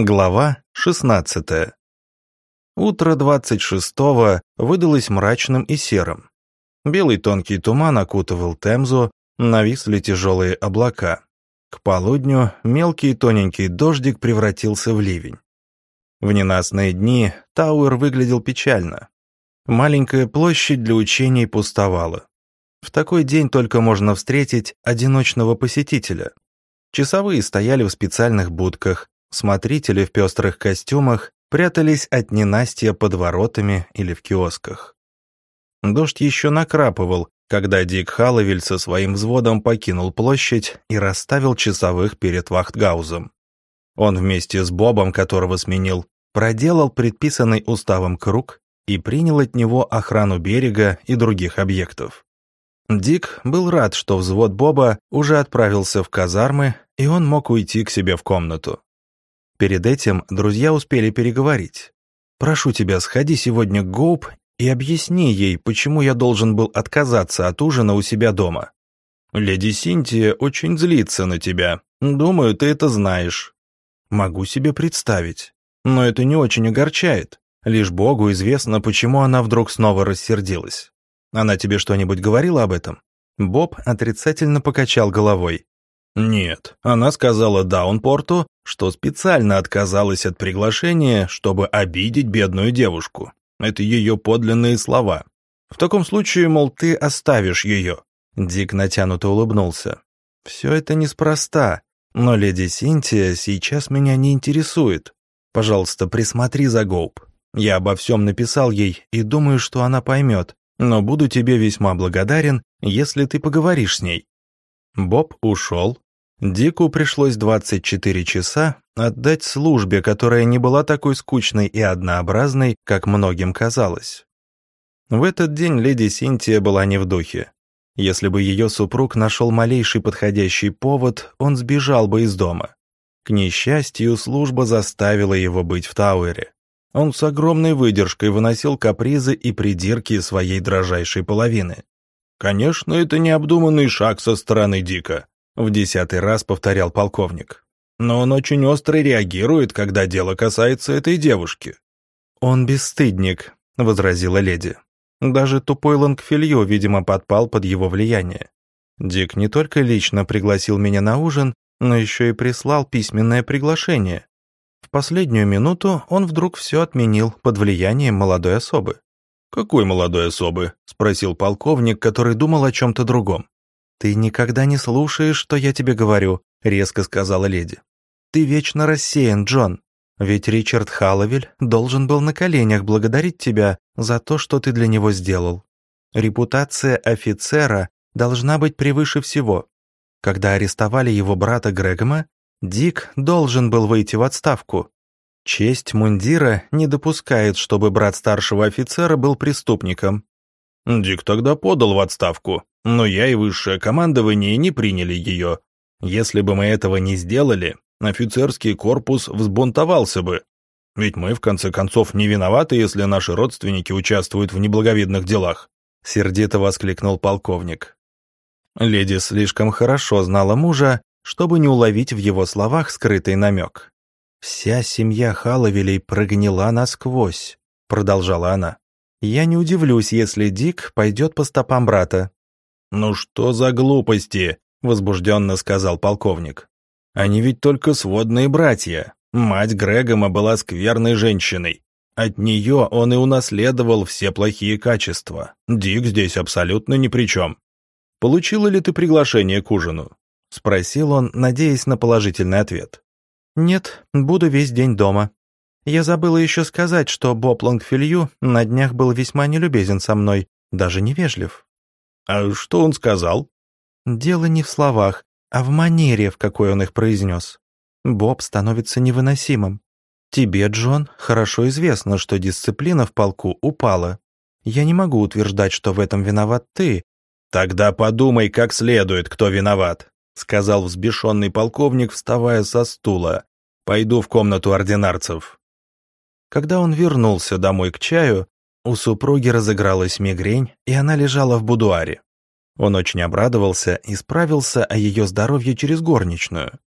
Глава 16. Утро 26-го выдалось мрачным и серым. Белый тонкий туман окутывал Темзу, нависли тяжелые облака. К полудню мелкий тоненький дождик превратился в ливень. В ненастные дни Тауэр выглядел печально. Маленькая площадь для учений пустовала. В такой день только можно встретить одиночного посетителя. Часовые стояли в специальных будках, Смотрители в пестрых костюмах прятались от ненастья под воротами или в киосках. Дождь еще накрапывал, когда Дик Халловель со своим взводом покинул площадь и расставил часовых перед Вахтгаузом. Он вместе с Бобом, которого сменил, проделал предписанный уставом круг и принял от него охрану берега и других объектов. Дик был рад, что взвод Боба уже отправился в казармы, и он мог уйти к себе в комнату. Перед этим друзья успели переговорить. «Прошу тебя, сходи сегодня к Гоуп и объясни ей, почему я должен был отказаться от ужина у себя дома. Леди Синтия очень злится на тебя. Думаю, ты это знаешь». «Могу себе представить. Но это не очень огорчает. Лишь Богу известно, почему она вдруг снова рассердилась. Она тебе что-нибудь говорила об этом?» Боб отрицательно покачал головой. Нет, она сказала Даунпорту, что специально отказалась от приглашения, чтобы обидеть бедную девушку. Это ее подлинные слова. В таком случае, мол, ты оставишь ее. Дик натянуто улыбнулся. Все это неспроста, но леди Синтия сейчас меня не интересует. Пожалуйста, присмотри за Гоуп. Я обо всем написал ей и думаю, что она поймет, но буду тебе весьма благодарен, если ты поговоришь с ней. Боб ушел. Дику пришлось 24 часа отдать службе, которая не была такой скучной и однообразной, как многим казалось. В этот день леди Синтия была не в духе. Если бы ее супруг нашел малейший подходящий повод, он сбежал бы из дома. К несчастью, служба заставила его быть в Тауэре. Он с огромной выдержкой выносил капризы и придирки своей дрожайшей половины. «Конечно, это необдуманный шаг со стороны Дика», — в десятый раз повторял полковник. «Но он очень остро реагирует, когда дело касается этой девушки». «Он бесстыдник», — возразила леди. Даже тупой Лангфилью, видимо, подпал под его влияние. Дик не только лично пригласил меня на ужин, но еще и прислал письменное приглашение. В последнюю минуту он вдруг все отменил под влиянием молодой особы. «Какой молодой особы?» — спросил полковник, который думал о чем-то другом. «Ты никогда не слушаешь, что я тебе говорю», — резко сказала леди. «Ты вечно рассеян, Джон. Ведь Ричард Халловель должен был на коленях благодарить тебя за то, что ты для него сделал. Репутация офицера должна быть превыше всего. Когда арестовали его брата Грегома, Дик должен был выйти в отставку, Честь мундира не допускает, чтобы брат старшего офицера был преступником. Дик тогда подал в отставку, но я и высшее командование не приняли ее. Если бы мы этого не сделали, офицерский корпус взбунтовался бы. Ведь мы, в конце концов, не виноваты, если наши родственники участвуют в неблаговидных делах», — сердито воскликнул полковник. Леди слишком хорошо знала мужа, чтобы не уловить в его словах скрытый намек. «Вся семья Халовелей прогнила насквозь», — продолжала она. «Я не удивлюсь, если Дик пойдет по стопам брата». «Ну что за глупости?» — возбужденно сказал полковник. «Они ведь только сводные братья. Мать Грегома была скверной женщиной. От нее он и унаследовал все плохие качества. Дик здесь абсолютно ни при чем. Получила ли ты приглашение к ужину?» — спросил он, надеясь на положительный ответ. «Нет, буду весь день дома. Я забыла еще сказать, что Боб Лонгфилью на днях был весьма нелюбезен со мной, даже невежлив». «А что он сказал?» «Дело не в словах, а в манере, в какой он их произнес. Боб становится невыносимым. Тебе, Джон, хорошо известно, что дисциплина в полку упала. Я не могу утверждать, что в этом виноват ты». «Тогда подумай как следует, кто виноват», — сказал взбешенный полковник, вставая со стула. Пойду в комнату ординарцев». Когда он вернулся домой к чаю, у супруги разыгралась мигрень, и она лежала в будуаре. Он очень обрадовался и справился о ее здоровье через горничную.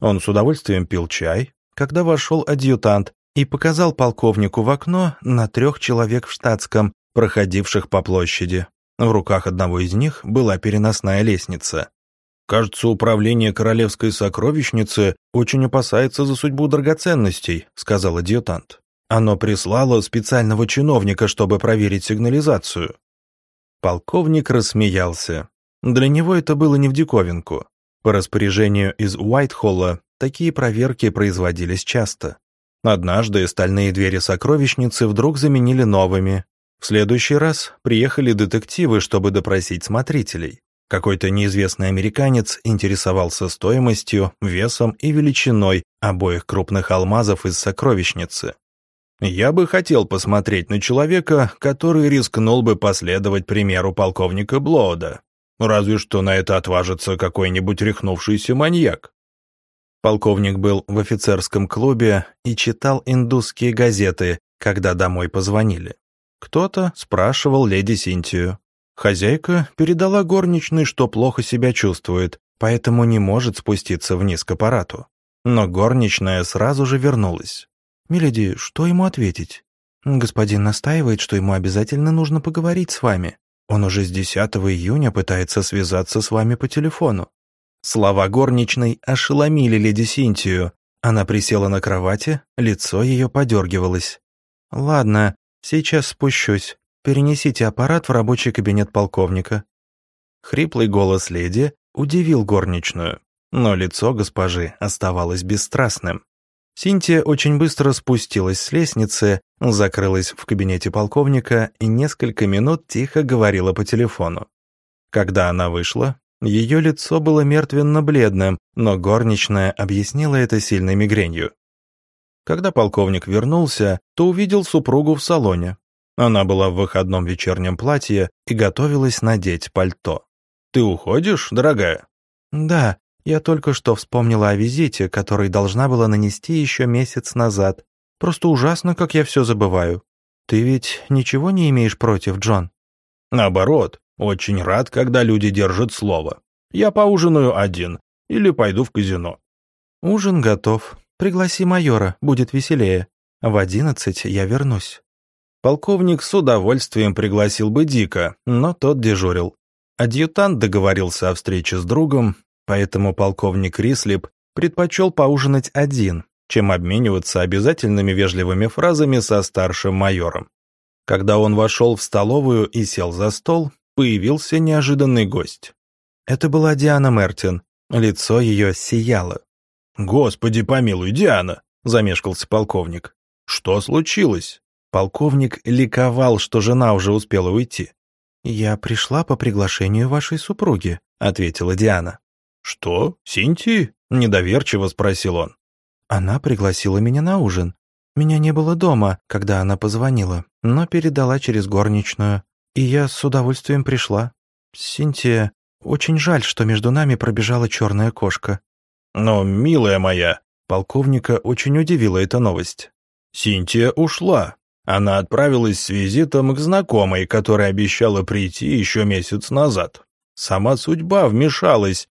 Он с удовольствием пил чай, когда вошел адъютант и показал полковнику в окно на трех человек в штатском, проходивших по площади. В руках одного из них была переносная лестница. «Кажется, управление королевской сокровищницы очень опасается за судьбу драгоценностей», сказал адъютант. «Оно прислало специального чиновника, чтобы проверить сигнализацию». Полковник рассмеялся. Для него это было не в диковинку. По распоряжению из Уайтхолла такие проверки производились часто. Однажды стальные двери сокровищницы вдруг заменили новыми. В следующий раз приехали детективы, чтобы допросить смотрителей. Какой-то неизвестный американец интересовался стоимостью, весом и величиной обоих крупных алмазов из сокровищницы. Я бы хотел посмотреть на человека, который рискнул бы последовать примеру полковника Блоуда. Разве что на это отважится какой-нибудь рехнувшийся маньяк. Полковник был в офицерском клубе и читал индусские газеты, когда домой позвонили. Кто-то спрашивал леди Синтию. Хозяйка передала горничной, что плохо себя чувствует, поэтому не может спуститься вниз к аппарату. Но горничная сразу же вернулась. «Миледи, что ему ответить?» «Господин настаивает, что ему обязательно нужно поговорить с вами. Он уже с 10 июня пытается связаться с вами по телефону». Слова горничной ошеломили леди Синтию. Она присела на кровати, лицо ее подергивалось. «Ладно, сейчас спущусь. Перенесите аппарат в рабочий кабинет полковника». Хриплый голос леди удивил горничную, но лицо госпожи оставалось бесстрастным. Синтия очень быстро спустилась с лестницы, закрылась в кабинете полковника и несколько минут тихо говорила по телефону. Когда она вышла, ее лицо было мертвенно-бледным, но горничная объяснила это сильной мигренью. Когда полковник вернулся, то увидел супругу в салоне. Она была в выходном вечернем платье и готовилась надеть пальто. «Ты уходишь, дорогая?» «Да, я только что вспомнила о визите, который должна была нанести еще месяц назад. Просто ужасно, как я все забываю. Ты ведь ничего не имеешь против, Джон?» «Наоборот, очень рад, когда люди держат слово. Я поужинаю один или пойду в казино». «Ужин готов. Пригласи майора, будет веселее. В одиннадцать я вернусь». Полковник с удовольствием пригласил бы Дика, но тот дежурил. Адъютант договорился о встрече с другом, поэтому полковник Рислип предпочел поужинать один, чем обмениваться обязательными вежливыми фразами со старшим майором. Когда он вошел в столовую и сел за стол, появился неожиданный гость. Это была Диана Мертин. Лицо ее сияло. «Господи помилуй, Диана!» — замешкался полковник. «Что случилось?» Полковник ликовал, что жена уже успела уйти. «Я пришла по приглашению вашей супруги», — ответила Диана. «Что, Синтии?» — недоверчиво спросил он. «Она пригласила меня на ужин. Меня не было дома, когда она позвонила, но передала через горничную, и я с удовольствием пришла. Синтия, очень жаль, что между нами пробежала черная кошка». «Но, милая моя», полковника очень удивила эта новость. «Синтия ушла. Она отправилась с визитом к знакомой, которая обещала прийти еще месяц назад. Сама судьба вмешалась.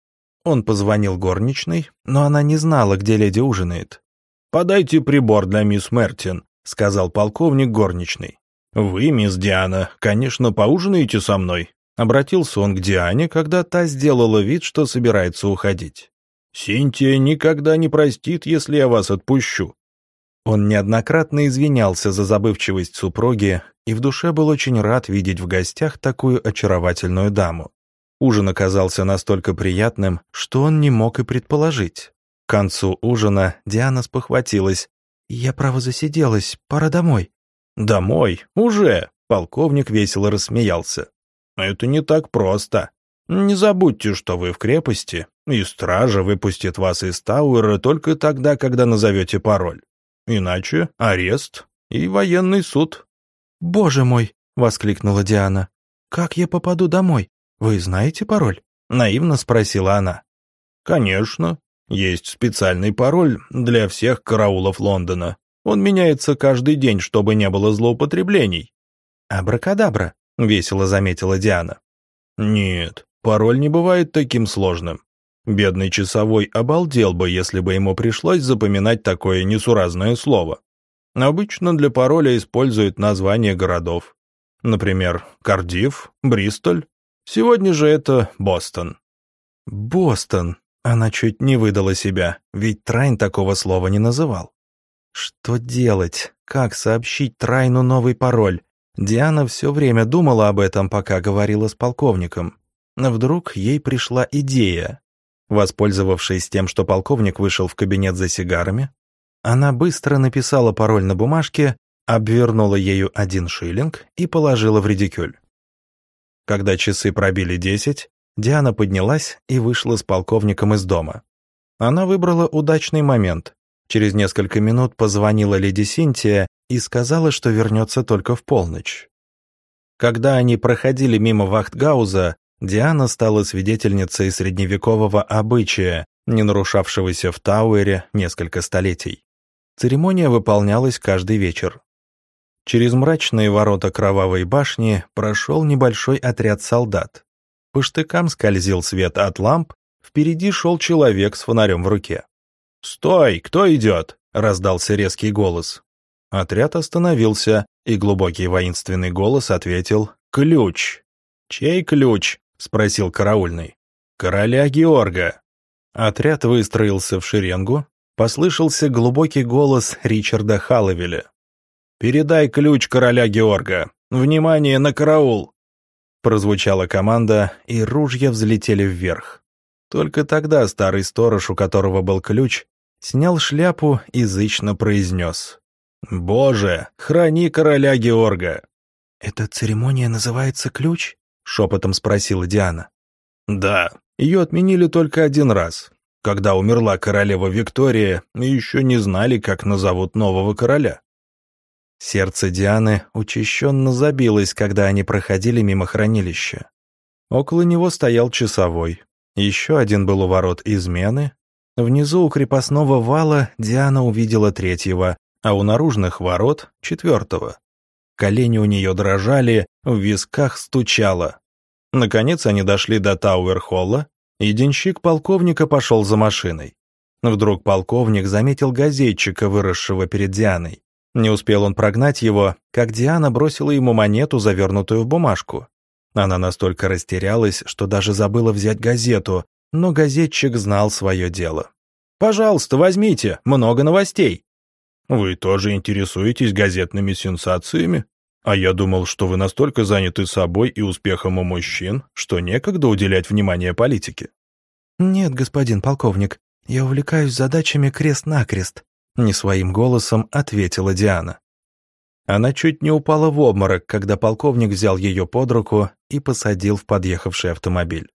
Он позвонил горничной, но она не знала, где леди ужинает. «Подайте прибор для мисс Мертин», — сказал полковник горничной. «Вы, мисс Диана, конечно, поужинаете со мной?» Обратился он к Диане, когда та сделала вид, что собирается уходить. «Синтия никогда не простит, если я вас отпущу. Он неоднократно извинялся за забывчивость супруги и в душе был очень рад видеть в гостях такую очаровательную даму. Ужин оказался настолько приятным, что он не мог и предположить. К концу ужина Диана спохватилась. «Я, право, засиделась, пора домой». «Домой? Уже?» — полковник весело рассмеялся. «Это не так просто. Не забудьте, что вы в крепости, и стража выпустит вас из Тауэра только тогда, когда назовете пароль. Иначе арест и военный суд». «Боже мой!» — воскликнула Диана. «Как я попаду домой? Вы знаете пароль?» — наивно спросила она. «Конечно. Есть специальный пароль для всех караулов Лондона. Он меняется каждый день, чтобы не было злоупотреблений». «Абракадабра», — весело заметила Диана. «Нет, пароль не бывает таким сложным. Бедный часовой обалдел бы, если бы ему пришлось запоминать такое несуразное слово. Обычно для пароля используют названия городов. Например, Кардив, Бристоль. Сегодня же это Бостон. Бостон. Она чуть не выдала себя, ведь Трайн такого слова не называл. Что делать? Как сообщить Трайну новый пароль? Диана все время думала об этом, пока говорила с полковником. Вдруг ей пришла идея. Воспользовавшись тем, что полковник вышел в кабинет за сигарами, она быстро написала пароль на бумажке, обвернула ею один шиллинг и положила в редикюль. Когда часы пробили десять, Диана поднялась и вышла с полковником из дома. Она выбрала удачный момент. Через несколько минут позвонила леди Синтия и сказала, что вернется только в полночь. Когда они проходили мимо Вахтгауза, Диана стала свидетельницей средневекового обычая, не нарушавшегося в Тауэре несколько столетий. Церемония выполнялась каждый вечер. Через мрачные ворота Кровавой башни прошел небольшой отряд солдат. По штыкам скользил свет от ламп, впереди шел человек с фонарем в руке. «Стой! Кто идет?» — раздался резкий голос. Отряд остановился, и глубокий воинственный голос ответил «Ключ». «Чей ключ?» — спросил караульный. «Короля Георга». Отряд выстроился в шеренгу, послышался глубокий голос Ричарда Халловеля. «Передай ключ короля Георга! Внимание на караул!» Прозвучала команда, и ружья взлетели вверх. Только тогда старый сторож, у которого был ключ, снял шляпу и зычно произнес. «Боже, храни короля Георга!» «Эта церемония называется ключ?» — шепотом спросила Диана. «Да, ее отменили только один раз. Когда умерла королева Виктория, еще не знали, как назовут нового короля». Сердце Дианы учащенно забилось, когда они проходили мимо хранилища. Около него стоял часовой. Еще один был у ворот измены. Внизу у крепостного вала Диана увидела третьего, а у наружных ворот — четвертого. Колени у нее дрожали, в висках стучало. Наконец они дошли до Тауэр-холла, и денщик полковника пошел за машиной. Вдруг полковник заметил газетчика, выросшего перед Дианой. Не успел он прогнать его, как Диана бросила ему монету, завернутую в бумажку. Она настолько растерялась, что даже забыла взять газету, но газетчик знал свое дело. «Пожалуйста, возьмите, много новостей». «Вы тоже интересуетесь газетными сенсациями? А я думал, что вы настолько заняты собой и успехом у мужчин, что некогда уделять внимание политике». «Нет, господин полковник, я увлекаюсь задачами крест-накрест», — не своим голосом ответила Диана. Она чуть не упала в обморок, когда полковник взял ее под руку и посадил в подъехавший автомобиль.